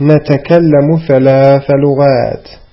نتكلم ثلاث لغات.